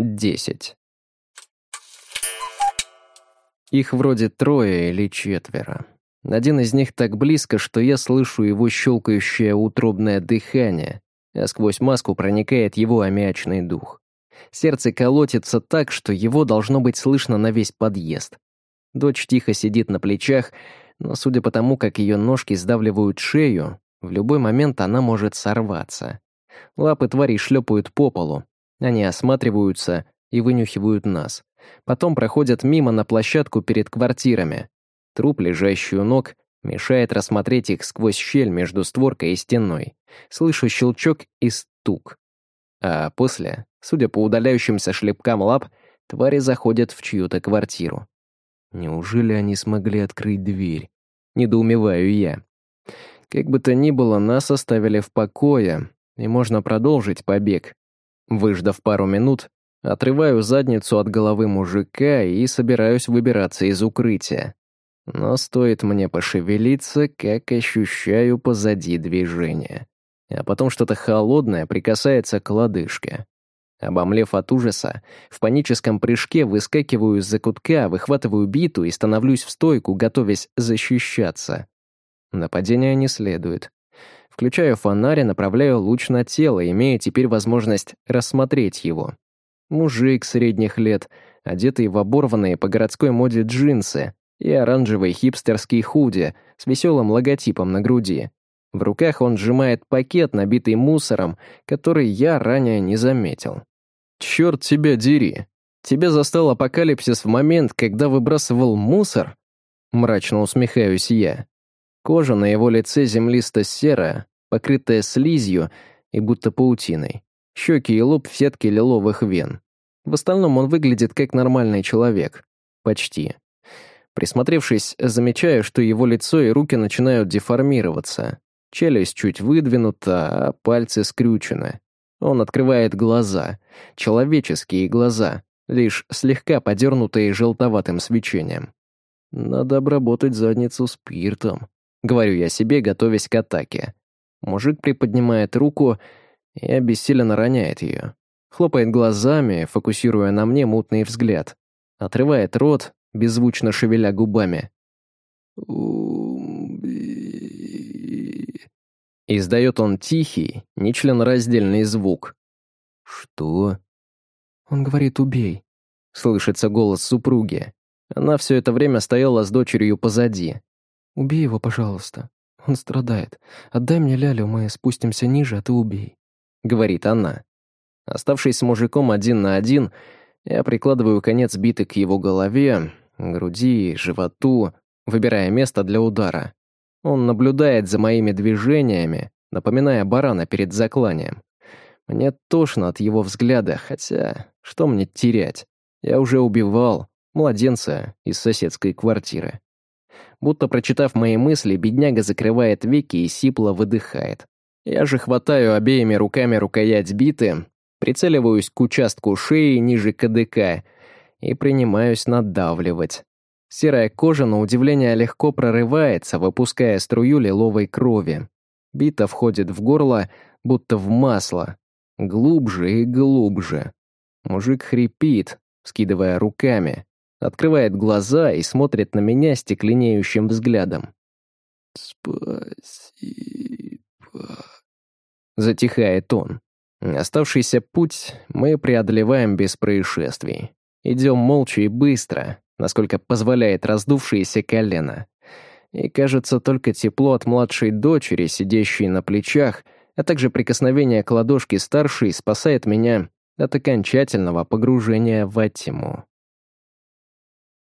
10. Их вроде трое или четверо. Один из них так близко, что я слышу его щелкающее утробное дыхание, а сквозь маску проникает его аммиачный дух. Сердце колотится так, что его должно быть слышно на весь подъезд. Дочь тихо сидит на плечах, но судя по тому, как ее ножки сдавливают шею, в любой момент она может сорваться. Лапы тварей шлепают по полу. Они осматриваются и вынюхивают нас. Потом проходят мимо на площадку перед квартирами. Труп, лежащий у ног, мешает рассмотреть их сквозь щель между створкой и стеной. Слышу щелчок и стук. А после, судя по удаляющимся шлепкам лап, твари заходят в чью-то квартиру. Неужели они смогли открыть дверь? Недоумеваю я. Как бы то ни было, нас оставили в покое, и можно продолжить побег. Выждав пару минут, отрываю задницу от головы мужика и собираюсь выбираться из укрытия. Но стоит мне пошевелиться, как ощущаю позади движение. А потом что-то холодное прикасается к лодыжке. Обомлев от ужаса, в паническом прыжке выскакиваю из-за кутка, выхватываю биту и становлюсь в стойку, готовясь защищаться. Нападения не следует. Включаю фонарь и направляю луч на тело, имея теперь возможность рассмотреть его. Мужик средних лет, одетый в оборванные по городской моде джинсы и оранжевый хипстерский худи с веселым логотипом на груди. В руках он сжимает пакет, набитый мусором, который я ранее не заметил. «Черт тебя дери! Тебя застал апокалипсис в момент, когда выбрасывал мусор?» Мрачно усмехаюсь я. Кожа на его лице землисто-серая, покрытая слизью и будто паутиной. Щеки и лоб в сетке лиловых вен. В остальном он выглядит как нормальный человек. Почти. Присмотревшись, замечаю, что его лицо и руки начинают деформироваться. Челюсть чуть выдвинута, а пальцы скрючены. Он открывает глаза. Человеческие глаза, лишь слегка подернутые желтоватым свечением. Надо обработать задницу спиртом. Говорю я себе, готовясь к атаке. Мужик приподнимает руку и обессиленно роняет ее. Хлопает глазами, фокусируя на мне мутный взгляд. Отрывает рот, беззвучно шевеля губами. Издает он тихий, нечленораздельный звук. «Что?» «Он говорит, убей», — слышится голос супруги. Она все это время стояла с дочерью позади. Убей его, пожалуйста. Он страдает. Отдай мне лялю, мы спустимся ниже, а ты убей», — говорит она. Оставшись с мужиком один на один, я прикладываю конец биты к его голове, груди, животу, выбирая место для удара. Он наблюдает за моими движениями, напоминая барана перед закланием. Мне тошно от его взгляда, хотя что мне терять? Я уже убивал младенца из соседской квартиры. Будто прочитав мои мысли, бедняга закрывает веки и сипло выдыхает. Я же хватаю обеими руками рукоять биты, прицеливаюсь к участку шеи ниже КДК и принимаюсь надавливать. Серая кожа, на удивление, легко прорывается, выпуская струю лиловой крови. Бита входит в горло, будто в масло. Глубже и глубже. Мужик хрипит, скидывая руками открывает глаза и смотрит на меня стекленеющим взглядом. «Спасибо», — затихает он. Оставшийся путь мы преодолеваем без происшествий. Идем молча и быстро, насколько позволяет раздувшееся колено. И, кажется, только тепло от младшей дочери, сидящей на плечах, а также прикосновение к ладошке старшей спасает меня от окончательного погружения в тьму.